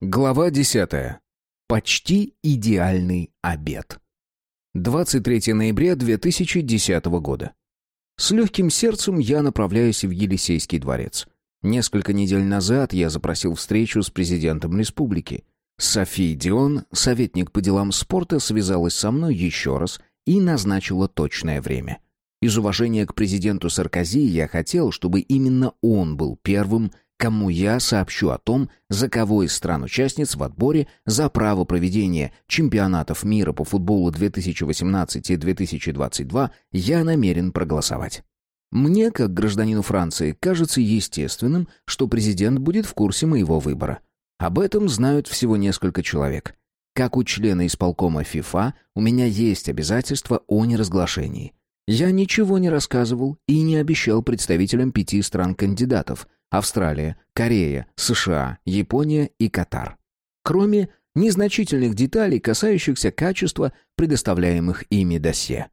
Глава 10. Почти идеальный обед. 23 ноября 2010 года. С легким сердцем я направляюсь в Елисейский дворец. Несколько недель назад я запросил встречу с президентом республики. София Дион, советник по делам спорта, связалась со мной еще раз и назначила точное время. Из уважения к президенту Саркози я хотел, чтобы именно он был первым, кому я сообщу о том, за кого из стран-участниц в отборе за право проведения чемпионатов мира по футболу 2018 и 2022 я намерен проголосовать. Мне, как гражданину Франции, кажется естественным, что президент будет в курсе моего выбора. Об этом знают всего несколько человек. Как у члена исполкома ФИФА, у меня есть обязательство о неразглашении. Я ничего не рассказывал и не обещал представителям пяти стран-кандидатов – Австралия, Корея, США, Япония и Катар. Кроме незначительных деталей, касающихся качества предоставляемых ими досье.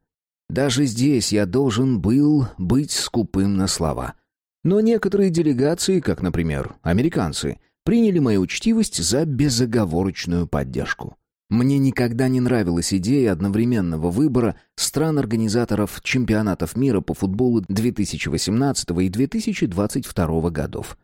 Даже здесь я должен был быть скупым на слова. Но некоторые делегации, как, например, американцы, приняли мою учтивость за безоговорочную поддержку. Мне никогда не нравилась идея одновременного выбора стран-организаторов чемпионатов мира по футболу 2018 и 2022 годов.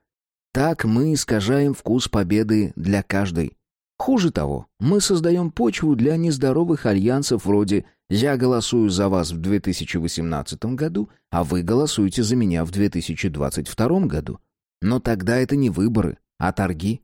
Так мы искажаем вкус победы для каждой. Хуже того, мы создаем почву для нездоровых альянсов вроде «я голосую за вас в 2018 году, а вы голосуете за меня в 2022 году». Но тогда это не выборы, а торги.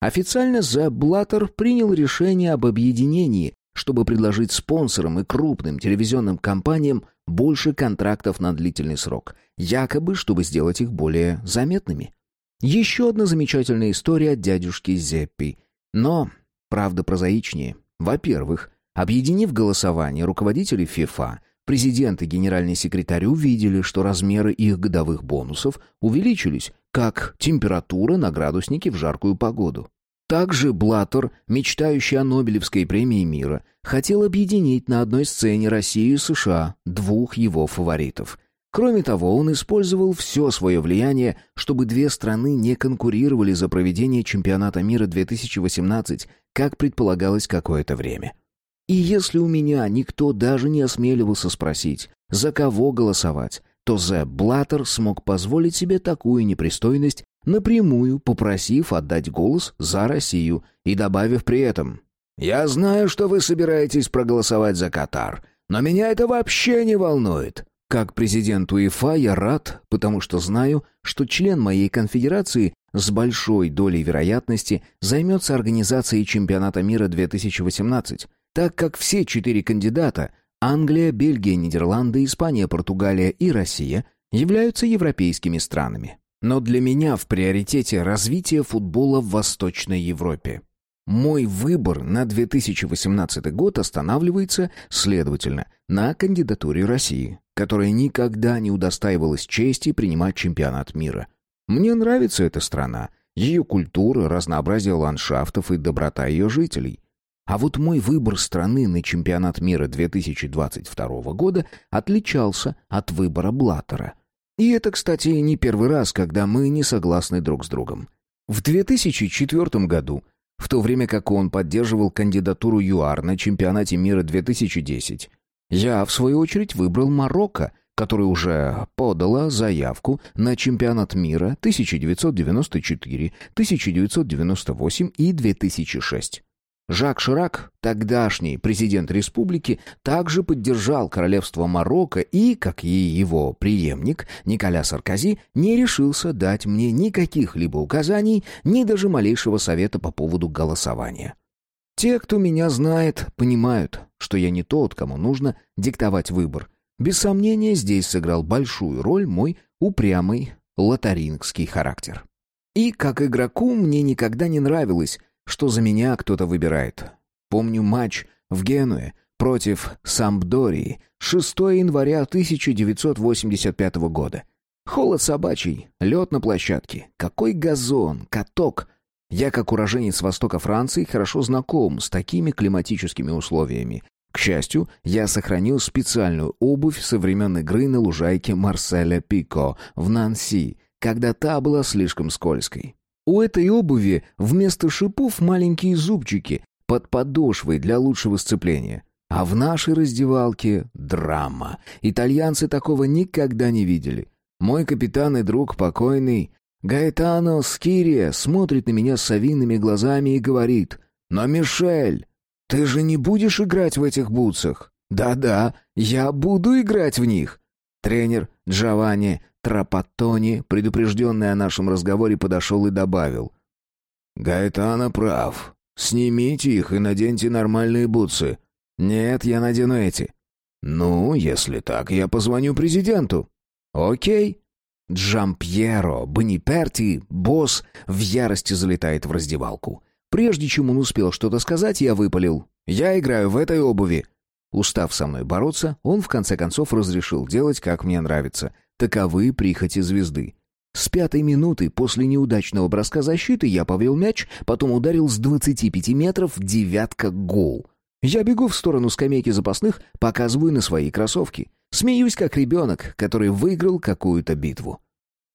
Официально The принял решение об объединении, чтобы предложить спонсорам и крупным телевизионным компаниям больше контрактов на длительный срок, якобы чтобы сделать их более заметными. Еще одна замечательная история от дядюшки Зеппи. Но, правда, прозаичнее. Во-первых, объединив голосование, руководители ФИФА, президент и генеральный секретарь увидели, что размеры их годовых бонусов увеличились, как температура на градуснике в жаркую погоду. Также Блаттер, мечтающий о Нобелевской премии мира, хотел объединить на одной сцене Россию и США, двух его фаворитов. Кроме того, он использовал все свое влияние, чтобы две страны не конкурировали за проведение чемпионата мира 2018, как предполагалось какое-то время. И если у меня никто даже не осмеливался спросить, за кого голосовать, то Зе Блаттер смог позволить себе такую непристойность, напрямую попросив отдать голос за Россию и добавив при этом «Я знаю, что вы собираетесь проголосовать за Катар, но меня это вообще не волнует». Как президент УЕФА я рад, потому что знаю, что член моей конфедерации с большой долей вероятности займется организацией чемпионата мира 2018, так как все четыре кандидата Англия, Бельгия, Нидерланды, Испания, Португалия и Россия являются европейскими странами. Но для меня в приоритете развитие футбола в Восточной Европе. Мой выбор на 2018 год останавливается, следовательно, на кандидатуре России, которая никогда не удостаивалась чести принимать чемпионат мира. Мне нравится эта страна, ее культура, разнообразие ландшафтов и доброта ее жителей – а вот мой выбор страны на чемпионат мира 2022 года отличался от выбора Блаттера. И это, кстати, не первый раз, когда мы не согласны друг с другом. В 2004 году, в то время как он поддерживал кандидатуру ЮАР на чемпионате мира 2010, я, в свою очередь, выбрал Марокко, которое уже подало заявку на чемпионат мира 1994, 1998 и 2006. Жак Ширак, тогдашний президент республики, также поддержал королевство Марокко и, как и его преемник Николя Саркози, не решился дать мне никаких либо указаний, ни даже малейшего совета по поводу голосования. Те, кто меня знает, понимают, что я не тот, кому нужно диктовать выбор. Без сомнения, здесь сыграл большую роль мой упрямый лотарингский характер. И, как игроку, мне никогда не нравилось, что за меня кто-то выбирает. Помню матч в Генуе против Сампдории 6 января 1985 года. Холод собачий, лед на площадке, какой газон, каток. Я, как уроженец востока Франции, хорошо знаком с такими климатическими условиями. К счастью, я сохранил специальную обувь со времен игры на лужайке Марселя Пико в Нанси, когда та была слишком скользкой. У этой обуви вместо шипов маленькие зубчики под подошвой для лучшего сцепления. А в нашей раздевалке драма. Итальянцы такого никогда не видели. Мой капитан и друг покойный Гаэтано Скирия смотрит на меня с совиными глазами и говорит «Но, Мишель, ты же не будешь играть в этих бутсах?» «Да-да, я буду играть в них!» Тренер Джованни Трапаттони, предупрежденный о нашем разговоре, подошел и добавил. «Гаэтано прав. Снимите их и наденьте нормальные бутсы». «Нет, я надену эти». «Ну, если так, я позвоню президенту». «Окей». Джампьеро Бониперти, босс, в ярости залетает в раздевалку. Прежде чем он успел что-то сказать, я выпалил. «Я играю в этой обуви». Устав со мной бороться, он в конце концов разрешил делать, как мне нравится. Таковы прихоти звезды. С пятой минуты после неудачного броска защиты я повел мяч, потом ударил с 25 метров девятка гол. Я бегу в сторону скамейки запасных, показываю на свои кроссовки. Смеюсь, как ребенок, который выиграл какую-то битву.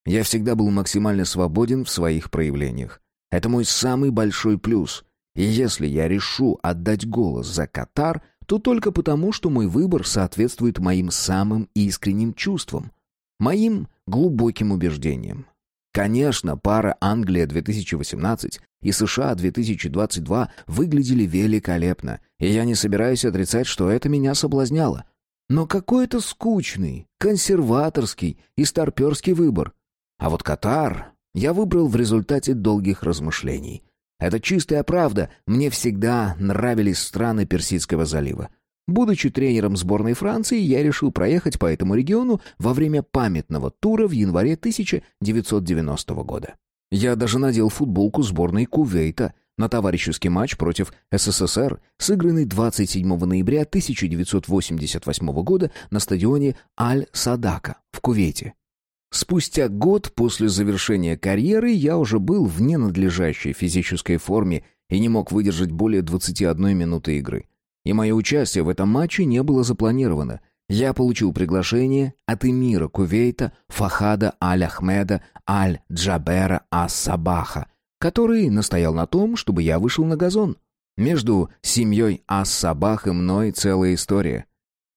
Я всегда был максимально свободен в своих проявлениях. Это мой самый большой плюс. И если я решу отдать голос за Катар, то только потому, что мой выбор соответствует моим самым искренним чувствам, моим глубоким убеждениям. Конечно, пара Англия 2018 и США 2022 выглядели великолепно, и я не собираюсь отрицать, что это меня соблазняло. Но какой-то скучный, консерваторский и старперский выбор. А вот Катар я выбрал в результате долгих размышлений. Это чистая правда, мне всегда нравились страны Персидского залива. Будучи тренером сборной Франции, я решил проехать по этому региону во время памятного тура в январе 1990 года. Я даже надел футболку сборной Кувейта на товарищеский матч против СССР, сыгранный 27 ноября 1988 года на стадионе Аль-Садака в Кувейте. Спустя год после завершения карьеры я уже был в ненадлежащей физической форме и не мог выдержать более 21 минуты игры. И мое участие в этом матче не было запланировано. Я получил приглашение от эмира Кувейта Фахада Аль-Ахмеда Аль-Джабера Ас-Сабаха, который настоял на том, чтобы я вышел на газон. Между семьей Ас-Сабах и мной целая история.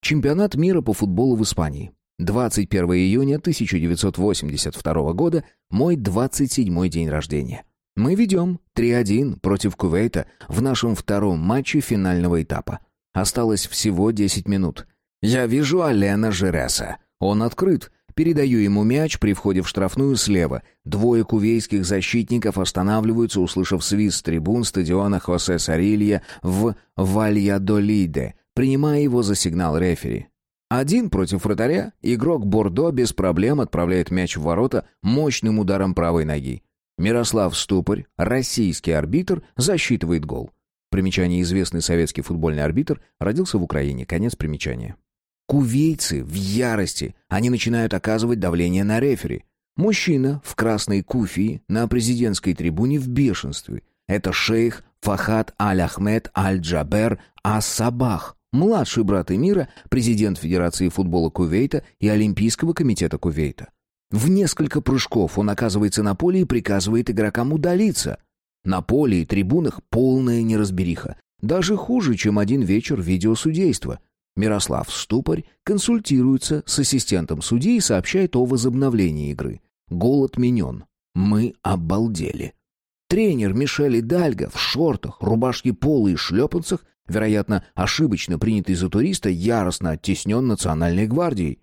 Чемпионат мира по футболу в Испании. 21 июня 1982 года, мой 27-й день рождения. Мы ведем 3-1 против Кувейта в нашем втором матче финального этапа. Осталось всего 10 минут. Я вижу Алена Жереса. Он открыт. Передаю ему мяч при входе в штрафную слева. Двое кувейских защитников останавливаются, услышав свист трибун стадиона Хосе Сарилья в Вальядолиде, принимая его за сигнал рефери. Один против вратаря, игрок Бордо без проблем отправляет мяч в ворота мощным ударом правой ноги. Мирослав Ступарь, российский арбитр, засчитывает гол. Примечание известный советский футбольный арбитр родился в Украине. Конец примечания. Кувейцы в ярости. Они начинают оказывать давление на рефери. Мужчина в красной куфии на президентской трибуне в бешенстве. Это шейх Фахад Аль-Ахмед Аль-Джабер Ас-Сабах, младший брат эмира, президент Федерации футбола Кувейта и Олимпийского комитета Кувейта. В несколько прыжков он оказывается на поле и приказывает игрокам удалиться. На поле и трибунах полная неразбериха. Даже хуже, чем один вечер видеосудейства. Мирослав Ступарь консультируется с ассистентом судьи и сообщает о возобновлении игры. Гол отменен. Мы обалдели. Тренер Мишель Дальго в шортах, рубашке пола и шлепанцах вероятно, ошибочно принятый за туриста, яростно оттеснен Национальной гвардией.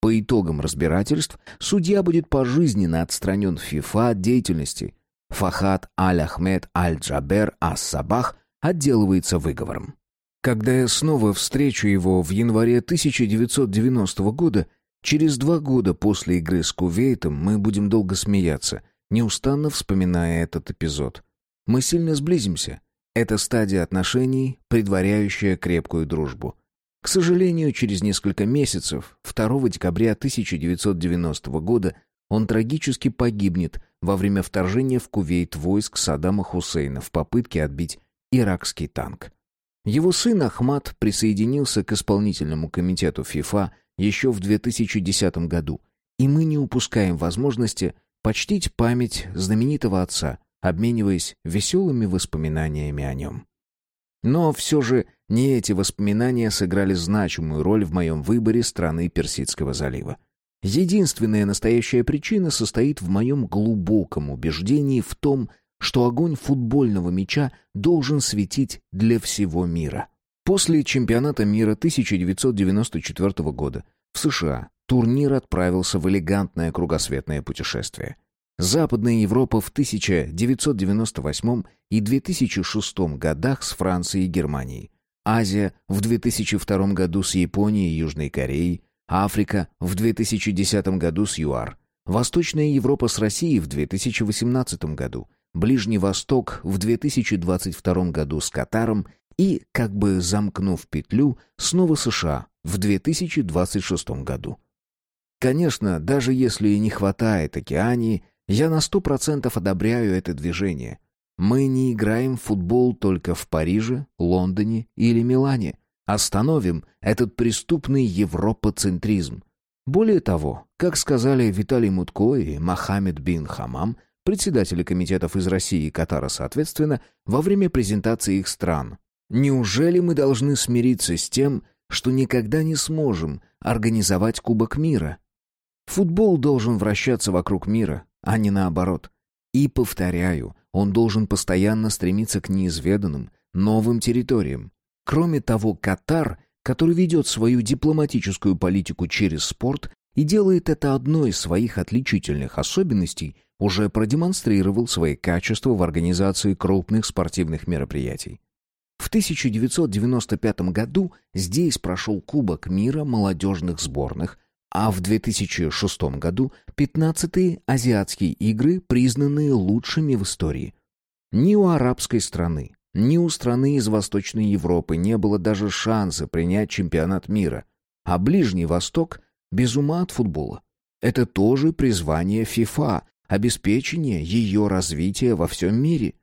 По итогам разбирательств судья будет пожизненно отстранен ФИФА от деятельности. Фахад Аль-Ахмед Аль-Джабер Ас-Сабах отделывается выговором. Когда я снова встречу его в январе 1990 года, через два года после игры с Кувейтом, мы будем долго смеяться, неустанно вспоминая этот эпизод. Мы сильно сблизимся — это стадия отношений, предваряющая крепкую дружбу. К сожалению, через несколько месяцев, 2 декабря 1990 года, он трагически погибнет во время вторжения в Кувейт войск Саддама Хусейна в попытке отбить иракский танк. Его сын Ахмад присоединился к исполнительному комитету ФИФА еще в 2010 году, и мы не упускаем возможности почтить память знаменитого отца – обмениваясь веселыми воспоминаниями о нем. Но все же не эти воспоминания сыграли значимую роль в моем выборе страны Персидского залива. Единственная настоящая причина состоит в моем глубоком убеждении в том, что огонь футбольного мяча должен светить для всего мира. После чемпионата мира 1994 года в США турнир отправился в элегантное кругосветное путешествие. Западная Европа в 1998 и 2006 годах с Францией и Германией. Азия в 2002 году с Японией и Южной Кореей. Африка в 2010 году с ЮАР. Восточная Европа с Россией в 2018 году. Ближний Восток в 2022 году с Катаром и, как бы замкнув петлю, снова США в 2026 году. Конечно, даже если и не хватает океании, я на сто процентов одобряю это движение. Мы не играем в футбол только в Париже, Лондоне или Милане. Остановим этот преступный европоцентризм. Более того, как сказали Виталий Мутко и Мохаммед бин Хамам, председатели комитетов из России и Катара соответственно, во время презентации их стран, неужели мы должны смириться с тем, что никогда не сможем организовать Кубок мира? Футбол должен вращаться вокруг мира, а не наоборот. И, повторяю, он должен постоянно стремиться к неизведанным, новым территориям. Кроме того, Катар, который ведет свою дипломатическую политику через спорт и делает это одной из своих отличительных особенностей, уже продемонстрировал свои качества в организации крупных спортивных мероприятий. В 1995 году здесь прошел Кубок мира молодежных сборных – а в 2006 году 15-е азиатские игры, признанные лучшими в истории. Ни у арабской страны, ни у страны из Восточной Европы не было даже шанса принять чемпионат мира, а Ближний Восток без ума от футбола. Это тоже призвание ФИФА, обеспечение ее развития во всем мире.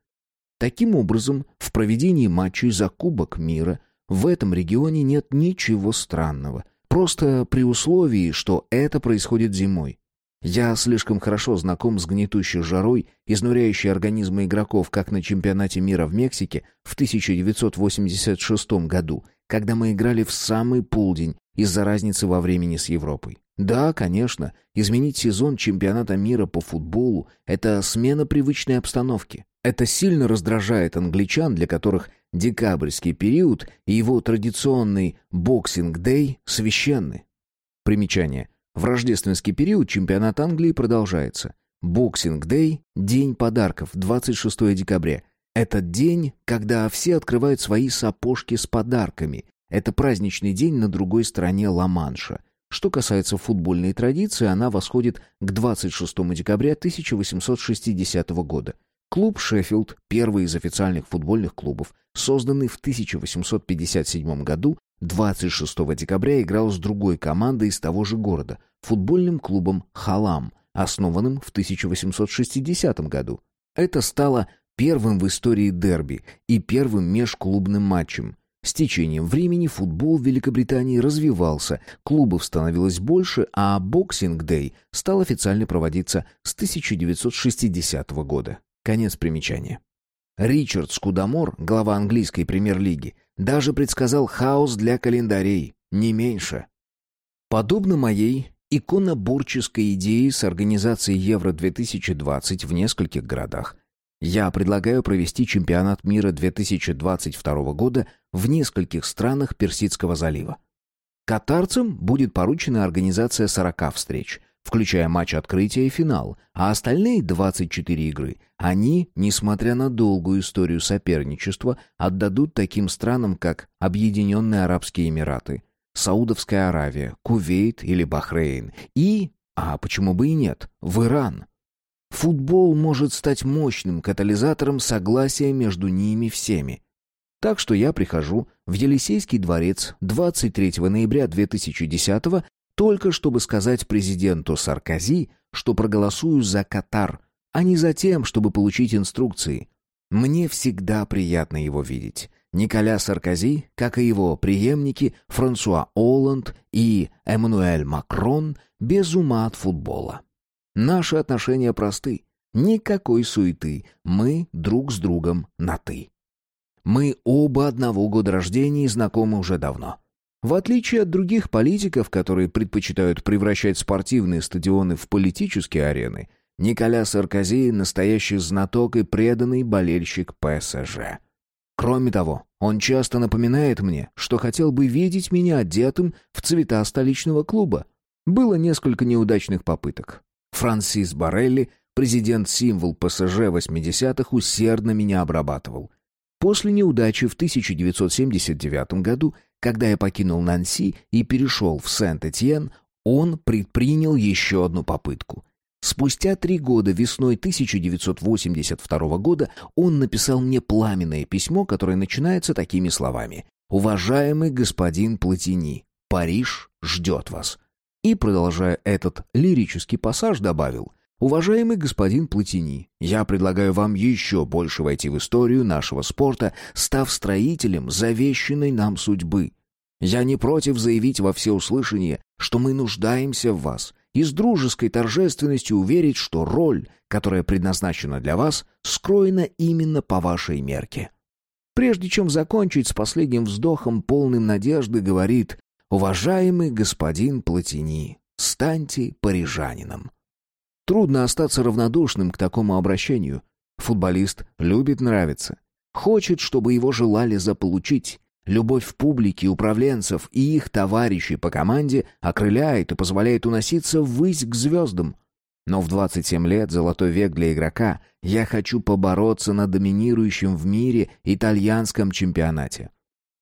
Таким образом, в проведении матчей за Кубок мира в этом регионе нет ничего странного – Просто при условии, что это происходит зимой. Я слишком хорошо знаком с гнетущей жарой, изнуряющей организмы игроков как на чемпионате мира в Мексике в 1986 году, когда мы играли в самый полдень из-за разницы во времени с Европой. Да, конечно, изменить сезон чемпионата мира по футболу – это смена привычной обстановки. Это сильно раздражает англичан, для которых декабрьский период и его традиционный боксинг-дэй священны. Примечание. В рождественский период чемпионат Англии продолжается. Боксинг-дэй – день подарков, 26 декабря. Это день, когда все открывают свои сапожки с подарками. Это праздничный день на другой стороне Ла-Манша. Что касается футбольной традиции, она восходит к 26 декабря 1860 года – Клуб «Шеффилд», первый из официальных футбольных клубов, созданный в 1857 году, 26 декабря играл с другой командой из того же города, футбольным клубом «Халам», основанным в 1860 году. Это стало первым в истории дерби и первым межклубным матчем. С течением времени футбол в Великобритании развивался, клубов становилось больше, а боксинг-дэй стал официально проводиться с 1960 года. Конец примечания. Ричард Скудамор, глава английской премьер-лиги, даже предсказал хаос для календарей, не меньше. Подобно моей иконоборческой идее с организацией Евро-2020 в нескольких городах, я предлагаю провести чемпионат мира 2022 года в нескольких странах Персидского залива. Катарцам будет поручена организация 40 встреч, включая матч открытия и финал, а остальные 24 игры они, несмотря на долгую историю соперничества, отдадут таким странам, как Объединенные Арабские Эмираты, Саудовская Аравия, Кувейт или Бахрейн и, а почему бы и нет, в Иран. Футбол может стать мощным катализатором согласия между ними всеми. Так что я прихожу в Елисейский дворец 23 ноября 2010 только чтобы сказать президенту Саркози, что проголосую за Катар, а не за тем, чтобы получить инструкции. Мне всегда приятно его видеть. Николя Саркози, как и его преемники Франсуа Олланд и Эммануэль Макрон, без ума от футбола. Наши отношения просты. Никакой суеты, мы друг с другом на «ты». Мы оба одного года рождения и знакомы уже давно. В отличие от других политиков, которые предпочитают превращать спортивные стадионы в политические арены, Николя Саркози – настоящий знаток и преданный болельщик ПСЖ. Кроме того, он часто напоминает мне, что хотел бы видеть меня одетым в цвета столичного клуба. Было несколько неудачных попыток. Франсис Барелли, президент-символ ПСЖ 80-х, усердно меня обрабатывал. После неудачи в 1979 году, когда я покинул Нанси и перешел в Сент-Этьен, он предпринял еще одну попытку. Спустя три года, весной 1982 года, он написал мне пламенное письмо, которое начинается такими словами. «Уважаемый господин Платини, Париж ждет вас». И, продолжая этот лирический пассаж, добавил «Уважаемый господин Платини, я предлагаю вам еще больше войти в историю нашего спорта, став строителем завещанной нам судьбы. Я не против заявить во всеуслышание, что мы нуждаемся в вас, и с дружеской торжественностью уверить, что роль, которая предназначена для вас, скроена именно по вашей мерке. Прежде чем закончить с последним вздохом, полным надежды, говорит «Уважаемый господин Платини, станьте парижанином». Трудно остаться равнодушным к такому обращению. Футболист любит нравиться. Хочет, чтобы его желали заполучить. Любовь публики, управленцев и их товарищей по команде окрыляет и позволяет уноситься ввысь к звездам. Но в 27 лет, золотой век для игрока, я хочу побороться на доминирующем в мире итальянском чемпионате.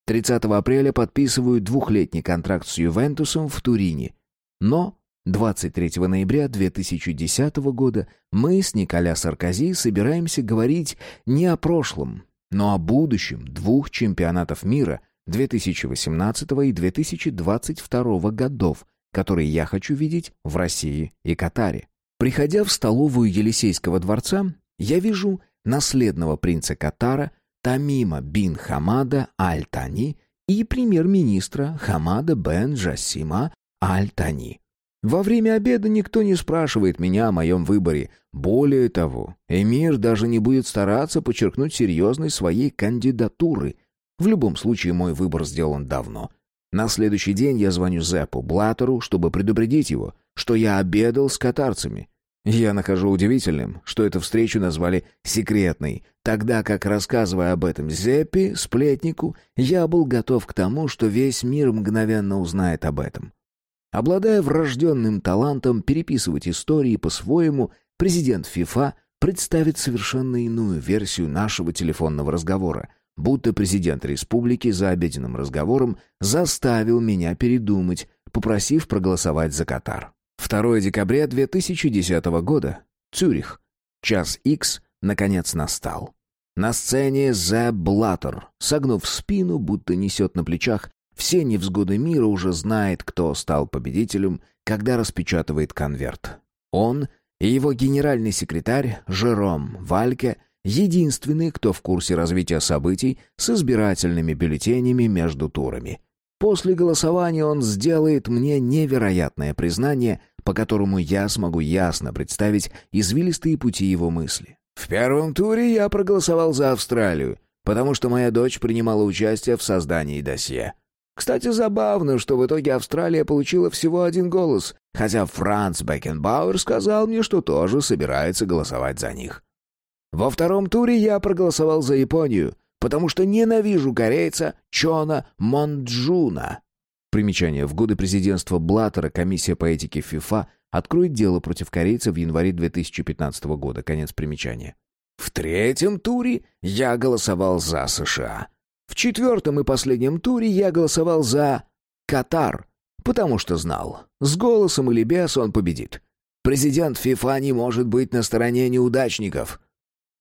30 апреля подписываю двухлетний контракт с Ювентусом в Турине. Но 23 ноября 2010 года мы с Николя Саркози собираемся говорить не о прошлом, но о будущем двух чемпионатов мира 2018 и 2022 годов, которые я хочу видеть в России и Катаре. Приходя в столовую Елисейского дворца, я вижу наследного принца Катара Тамима бин Хамада Аль-Тани и премьер-министра Хамада бен Джасима Аль-Тани. Во время обеда никто не спрашивает меня о моем выборе. Более того, эмир даже не будет стараться подчеркнуть серьезность своей кандидатуры. В любом случае, мой выбор сделан давно. На следующий день я звоню Зеппу Блаттеру, чтобы предупредить его, что я обедал с катарцами. Я нахожу удивительным, что эту встречу назвали «секретной», тогда как, рассказывая об этом Зеппе, сплетнику, я был готов к тому, что весь мир мгновенно узнает об этом. Обладая врожденным талантом переписывать истории по-своему, президент ФИФА представит совершенно иную версию нашего телефонного разговора, будто президент республики за обеденным разговором заставил меня передумать, попросив проголосовать за Катар. 2 декабря 2010 года. Цюрих. Час X наконец настал. На сцене Зе Блаттер, согнув спину, будто несет на плечах все невзгоды мира уже знает, кто стал победителем, когда распечатывает конверт. Он и его генеральный секретарь Жером Вальке единственные, кто в курсе развития событий с избирательными бюллетенями между турами. После голосования он сделает мне невероятное признание, по которому я смогу ясно представить извилистые пути его мысли. В первом туре я проголосовал за Австралию, потому что моя дочь принимала участие в создании досье. Кстати, забавно, что в итоге Австралия получила всего один голос, хотя Франц Бекенбауэр сказал мне, что тоже собирается голосовать за них. Во втором туре я проголосовал за Японию, потому что ненавижу корейца Чона Монджуна. Примечание. В годы президентства Блаттера комиссия по этике ФИФА откроет дело против корейца в январе 2015 года. Конец примечания. В третьем туре я голосовал за США. В четвертом и последнем туре я голосовал за Катар, потому что знал, с голосом или без он победит. Президент ФИФА не может быть на стороне неудачников.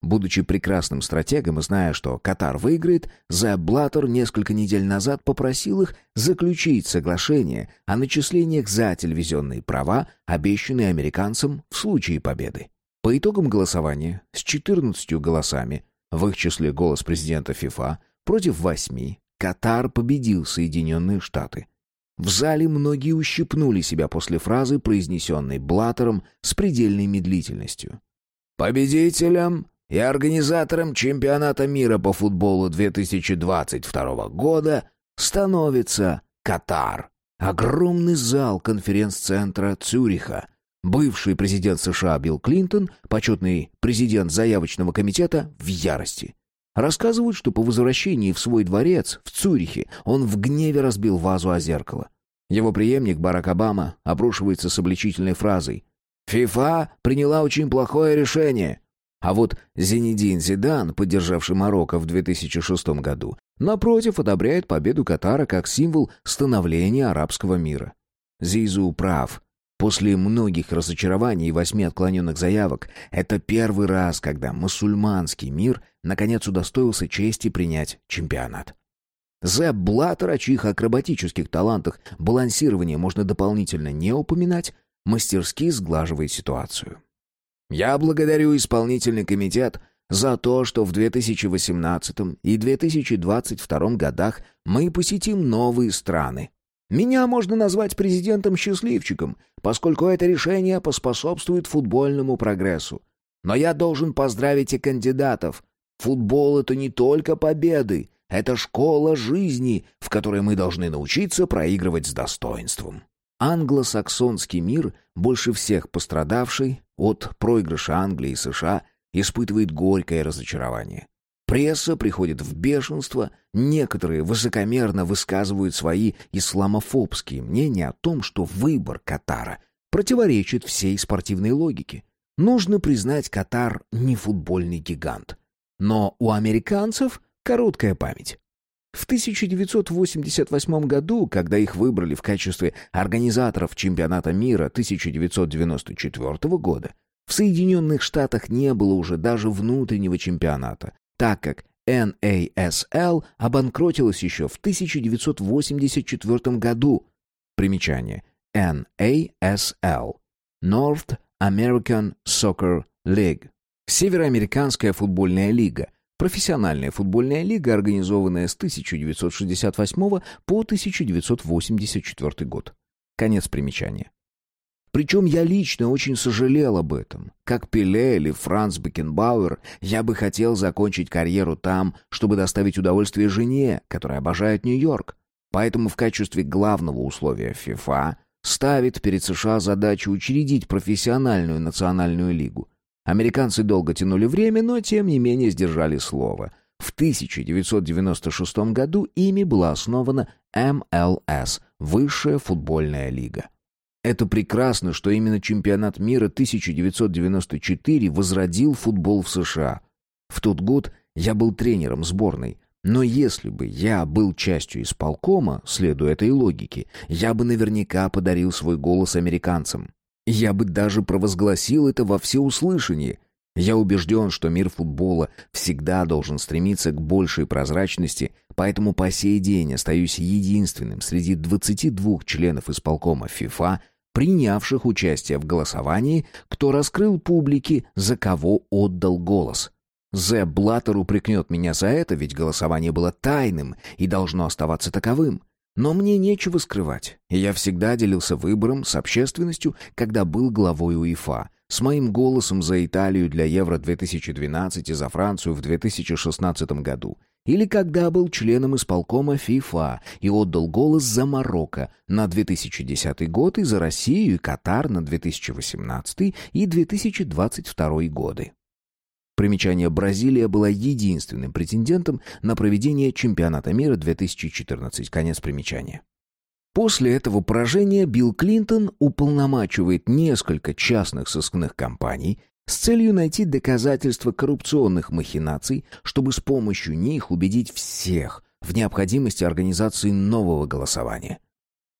Будучи прекрасным стратегом и зная, что Катар выиграет, Зеб Блаттер несколько недель назад попросил их заключить соглашение о начислениях за телевизионные права, обещанные американцам в случае победы. По итогам голосования с 14 голосами, в их числе голос президента ФИФА, Против восьми Катар победил Соединенные Штаты. В зале многие ущипнули себя после фразы, произнесенной Блаттером с предельной медлительностью. Победителем и организатором чемпионата мира по футболу 2022 года становится Катар. Огромный зал конференц-центра Цюриха. Бывший президент США Билл Клинтон, почетный президент заявочного комитета, в ярости. Рассказывают, что по возвращении в свой дворец в Цюрихе он в гневе разбил вазу о зеркало. Его преемник Барак Обама обрушивается с обличительной фразой «ФИФА приняла очень плохое решение». А вот Зенедин Зидан, поддержавший Марокко в 2006 году, напротив, одобряет победу Катара как символ становления арабского мира. Зизу прав. После многих разочарований и восьми отклоненных заявок, это первый раз, когда мусульманский мир наконец удостоился чести принять чемпионат. Зэб Блаттер, о чьих акробатических талантах балансирования можно дополнительно не упоминать, мастерски сглаживает ситуацию. Я благодарю исполнительный комитет за то, что в 2018 и 2022 годах мы посетим новые страны. Меня можно назвать президентом-счастливчиком, поскольку это решение поспособствует футбольному прогрессу. Но я должен поздравить и кандидатов. Футбол — это не только победы, это школа жизни, в которой мы должны научиться проигрывать с достоинством. Англосаксонский мир, больше всех пострадавший от проигрыша Англии и США, испытывает горькое разочарование. Пресса приходит в бешенство, некоторые высокомерно высказывают свои исламофобские мнения о том, что выбор Катара противоречит всей спортивной логике. Нужно признать, Катар не футбольный гигант. Но у американцев короткая память. В 1988 году, когда их выбрали в качестве организаторов чемпионата мира 1994 года, в Соединенных Штатах не было уже даже внутреннего чемпионата, так как NASL обанкротилась еще в 1984 году. Примечание. NASL. North American Soccer League. Североамериканская футбольная лига, Профессиональная футбольная лига, организованная с 1968 по 1984 год. Конец примечания. Причем я лично очень сожалел об этом. Как Пеле или Франц Бекенбауэр, я бы хотел закончить карьеру там, чтобы доставить удовольствие жене, которая обожает Нью-Йорк. Поэтому в качестве главного условия ФИФА ставит перед США задачу учредить профессиональную национальную лигу. Американцы долго тянули время, но тем не менее сдержали слово. В 1996 году ими была основана МЛС – Высшая футбольная лига. Это прекрасно, что именно чемпионат мира 1994 возродил футбол в США. В тот год я был тренером сборной, но если бы я был частью исполкома, следуя этой логике, я бы наверняка подарил свой голос американцам. Я бы даже провозгласил это во всеуслышание. Я убежден, что мир футбола всегда должен стремиться к большей прозрачности, поэтому по сей день остаюсь единственным среди 22 членов исполкома ФИФА, принявших участие в голосовании, кто раскрыл публике, за кого отдал голос. Зе Блаттер упрекнет меня за это, ведь голосование было тайным и должно оставаться таковым. Но мне нечего скрывать, я всегда делился выбором с общественностью, когда был главой УЕФА, с моим голосом за Италию для Евро-2012 и за Францию в 2016 году, или когда был членом исполкома ФИФА и отдал голос за Марокко на 2010 год и за Россию и Катар на 2018 и 2022 годы. Примечание Бразилия была единственным претендентом на проведение чемпионата мира 2014. Конец примечания. После этого поражения Билл Клинтон уполномачивает несколько частных сыскных компаний с целью найти доказательства коррупционных махинаций, чтобы с помощью них убедить всех в необходимости организации нового голосования.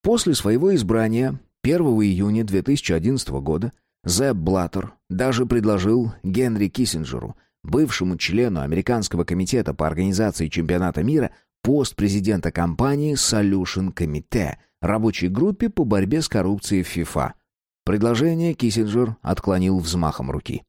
После своего избрания 1 июня 2011 года Зеб Блаттер даже предложил Генри Киссинджеру, бывшему члену Американского комитета по организации чемпионата мира, пост президента компании Solution Committee, рабочей группе по борьбе с коррупцией в ФИФА. Предложение Киссинджер отклонил взмахом руки.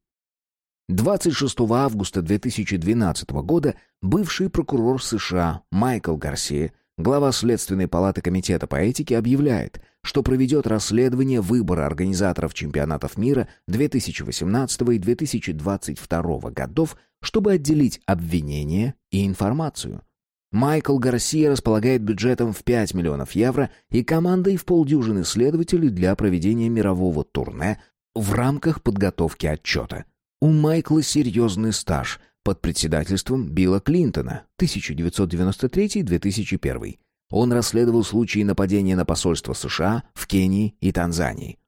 26 августа 2012 года бывший прокурор США Майкл Гарсия, глава Следственной палаты Комитета по этике, объявляет, что проведет расследование выбора организаторов чемпионатов мира 2018 и 2022 годов, чтобы отделить обвинения и информацию. Майкл Гарсия располагает бюджетом в 5 миллионов евро и командой в полдюжины следователей для проведения мирового турне в рамках подготовки отчета. У Майкла серьезный стаж под председательством Билла Клинтона 1993-2001. Он расследовал случаи нападения на посольство США в Кении и Танзании.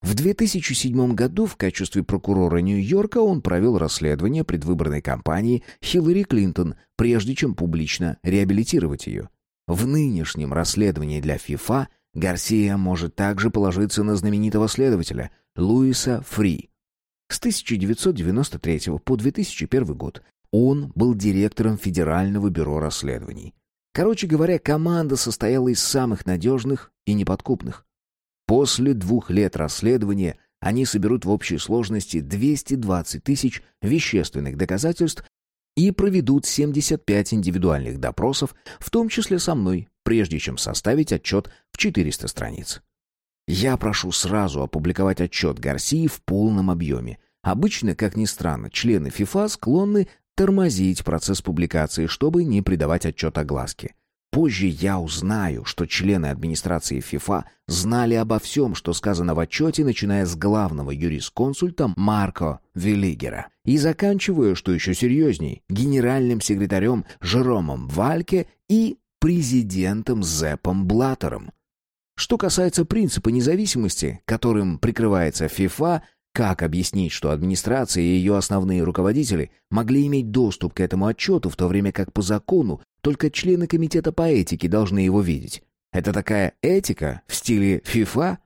В 2007 году в качестве прокурора Нью-Йорка он провел расследование предвыборной кампании Хиллари Клинтон, прежде чем публично реабилитировать ее. В нынешнем расследовании для ФИФА Гарсия может также положиться на знаменитого следователя Луиса Фри. С 1993 по 2001 год он был директором Федерального бюро расследований. Короче говоря, команда состояла из самых надежных и неподкупных. После двух лет расследования они соберут в общей сложности 220 тысяч вещественных доказательств и проведут 75 индивидуальных допросов, в том числе со мной, прежде чем составить отчет в 400 страниц. Я прошу сразу опубликовать отчет Гарсии в полном объеме. Обычно, как ни странно, члены ФИФА склонны тормозить процесс публикации, чтобы не придавать отчет огласке. Позже я узнаю, что члены администрации ФИФА знали обо всем, что сказано в отчете, начиная с главного юрисконсульта Марко Велигера и заканчивая, что еще серьезней, генеральным секретарем Жеромом Вальке и президентом Зепом Блаттером. Что касается принципа независимости, которым прикрывается ФИФА, как объяснить, что администрация и ее основные руководители могли иметь доступ к этому отчету, в то время как по закону только члены комитета по этике должны его видеть? Это такая этика в стиле ФИФА?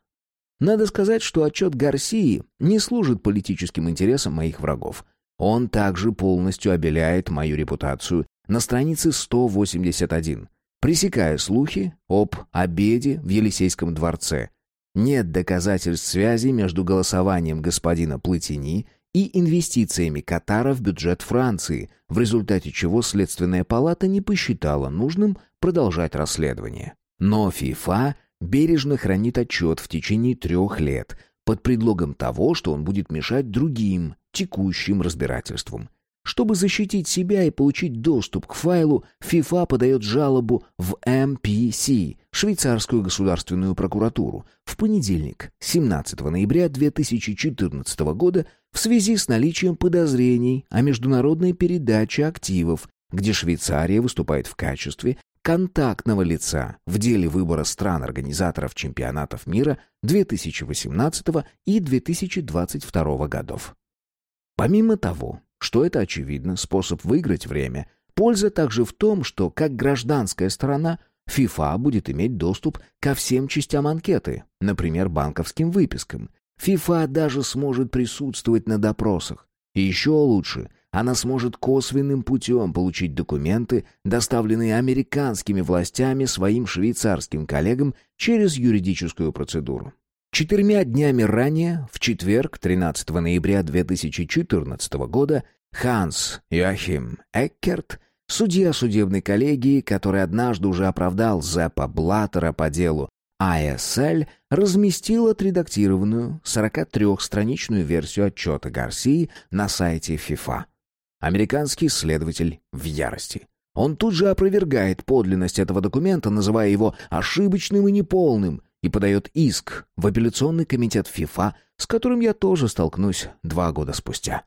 Надо сказать, что отчет Гарсии не служит политическим интересам моих врагов. Он также полностью обеляет мою репутацию на странице 181, пресекая слухи об обеде в Елисейском дворце – нет доказательств связи между голосованием господина Платини и инвестициями Катара в бюджет Франции, в результате чего Следственная палата не посчитала нужным продолжать расследование. Но ФИФА бережно хранит отчет в течение трех лет под предлогом того, что он будет мешать другим текущим разбирательствам. Чтобы защитить себя и получить доступ к файлу, FIFA подает жалобу в MPC, швейцарскую государственную прокуратуру, в понедельник, 17 ноября 2014 года в связи с наличием подозрений о международной передаче активов, где Швейцария выступает в качестве контактного лица в деле выбора стран-организаторов чемпионатов мира 2018 и 2022 годов. Помимо того, что это, очевидно, способ выиграть время. Польза также в том, что, как гражданская сторона, ФИФА будет иметь доступ ко всем частям анкеты, например, банковским выпискам. ФИФА даже сможет присутствовать на допросах. И еще лучше, она сможет косвенным путем получить документы, доставленные американскими властями своим швейцарским коллегам через юридическую процедуру. Четырьмя днями ранее, в четверг, 13 ноября 2014 года, Ханс Йохим Эккерт, судья судебной коллегии, который однажды уже оправдал Зеппа Блаттера по делу АСЛ, разместил отредактированную 43-страничную версию отчета Гарсии на сайте ФИФА. Американский следователь в ярости. Он тут же опровергает подлинность этого документа, называя его ошибочным и неполным – и подает иск в апелляционный комитет ФИФА, с которым я тоже столкнусь два года спустя.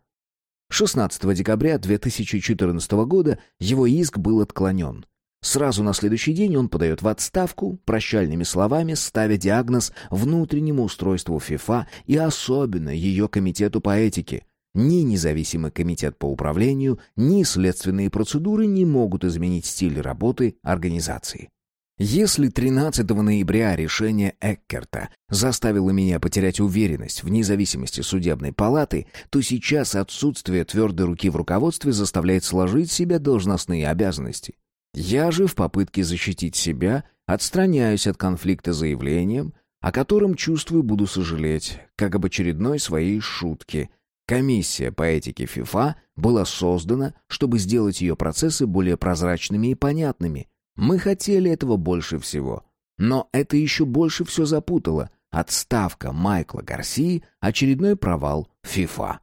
16 декабря 2014 года его иск был отклонен. Сразу на следующий день он подает в отставку, прощальными словами ставя диагноз внутреннему устройству ФИФА и особенно ее комитету по этике. Ни независимый комитет по управлению, ни следственные процедуры не могут изменить стиль работы организации. Если 13 ноября решение Эккерта заставило меня потерять уверенность в независимости судебной палаты, то сейчас отсутствие твердой руки в руководстве заставляет сложить себе должностные обязанности. Я же в попытке защитить себя отстраняюсь от конфликта заявлением, о котором, чувствую, буду сожалеть, как об очередной своей шутке. Комиссия по этике ФИФА была создана, чтобы сделать ее процессы более прозрачными и понятными – мы хотели этого больше всего. Но это еще больше все запутало. Отставка Майкла Гарсии, очередной провал ФИФА.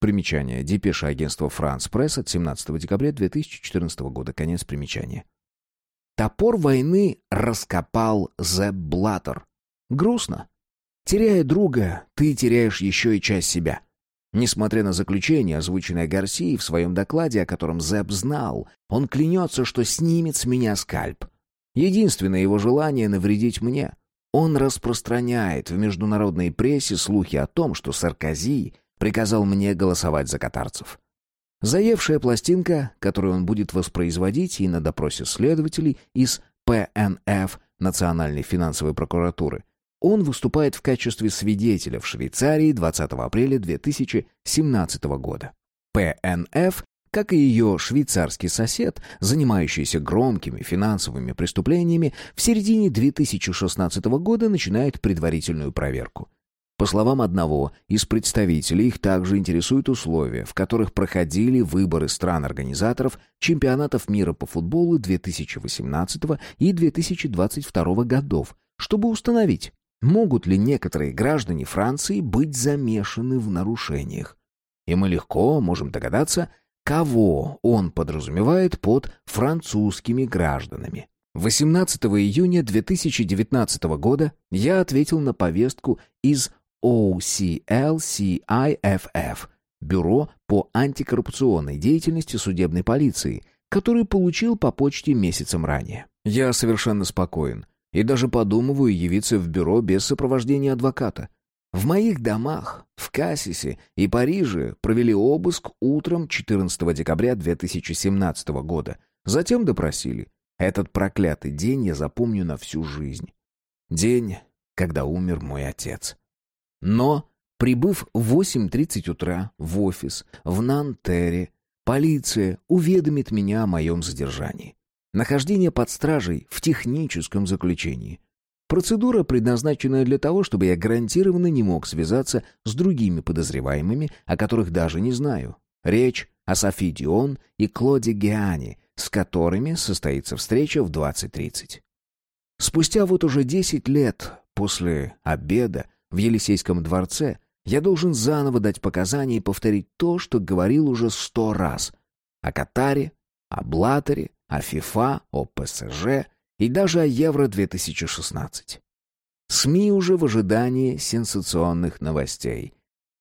Примечание. Депеша агентства «Франс Пресс» от 17 декабря 2014 года. Конец примечания. Топор войны раскопал Зеб Блаттер. Грустно. Теряя друга, ты теряешь еще и часть себя. Несмотря на заключение, озвученное Гарсией в своем докладе, о котором Зеб знал, он клянется, что снимет с меня скальп. Единственное его желание — навредить мне. Он распространяет в международной прессе слухи о том, что Саркози приказал мне голосовать за катарцев. Заевшая пластинка, которую он будет воспроизводить и на допросе следователей из ПНФ Национальной финансовой прокуратуры, он выступает в качестве свидетеля в Швейцарии 20 апреля 2017 года. ПНФ, как и ее швейцарский сосед, занимающийся громкими финансовыми преступлениями, в середине 2016 года начинает предварительную проверку. По словам одного из представителей, их также интересуют условия, в которых проходили выборы стран-организаторов чемпионатов мира по футболу 2018 и 2022 годов, чтобы установить, могут ли некоторые граждане Франции быть замешаны в нарушениях. И мы легко можем догадаться, кого он подразумевает под французскими гражданами. 18 июня 2019 года я ответил на повестку из OCLCIFF, Бюро по антикоррупционной деятельности судебной полиции, который получил по почте месяцем ранее. Я совершенно спокоен и даже подумываю явиться в бюро без сопровождения адвоката. В моих домах, в Кассисе и Париже провели обыск утром 14 декабря 2017 года. Затем допросили. Этот проклятый день я запомню на всю жизнь. День, когда умер мой отец. Но, прибыв в 8.30 утра в офис в Нантере, полиция уведомит меня о моем задержании. Нахождение под стражей в техническом заключении. Процедура, предназначенная для того, чтобы я гарантированно не мог связаться с другими подозреваемыми, о которых даже не знаю. Речь о Софи Дион и Клоде Геане, с которыми состоится встреча в 20.30. Спустя вот уже 10 лет после обеда в Елисейском дворце, я должен заново дать показания и повторить то, что говорил уже сто раз. О Катаре, о Блатере, о ФИФА, о ПСЖ и даже о Евро-2016. СМИ уже в ожидании сенсационных новостей.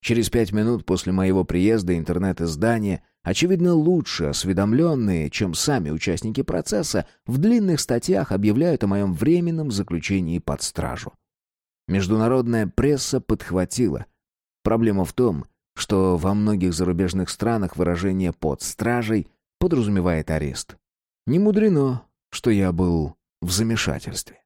Через пять минут после моего приезда интернет-издания, очевидно лучше осведомленные, чем сами участники процесса, в длинных статьях объявляют о моем временном заключении под стражу. Международная пресса подхватила. Проблема в том, что во многих зарубежных странах выражение «под стражей» подразумевает арест. Не мудрено, что я был в замешательстве.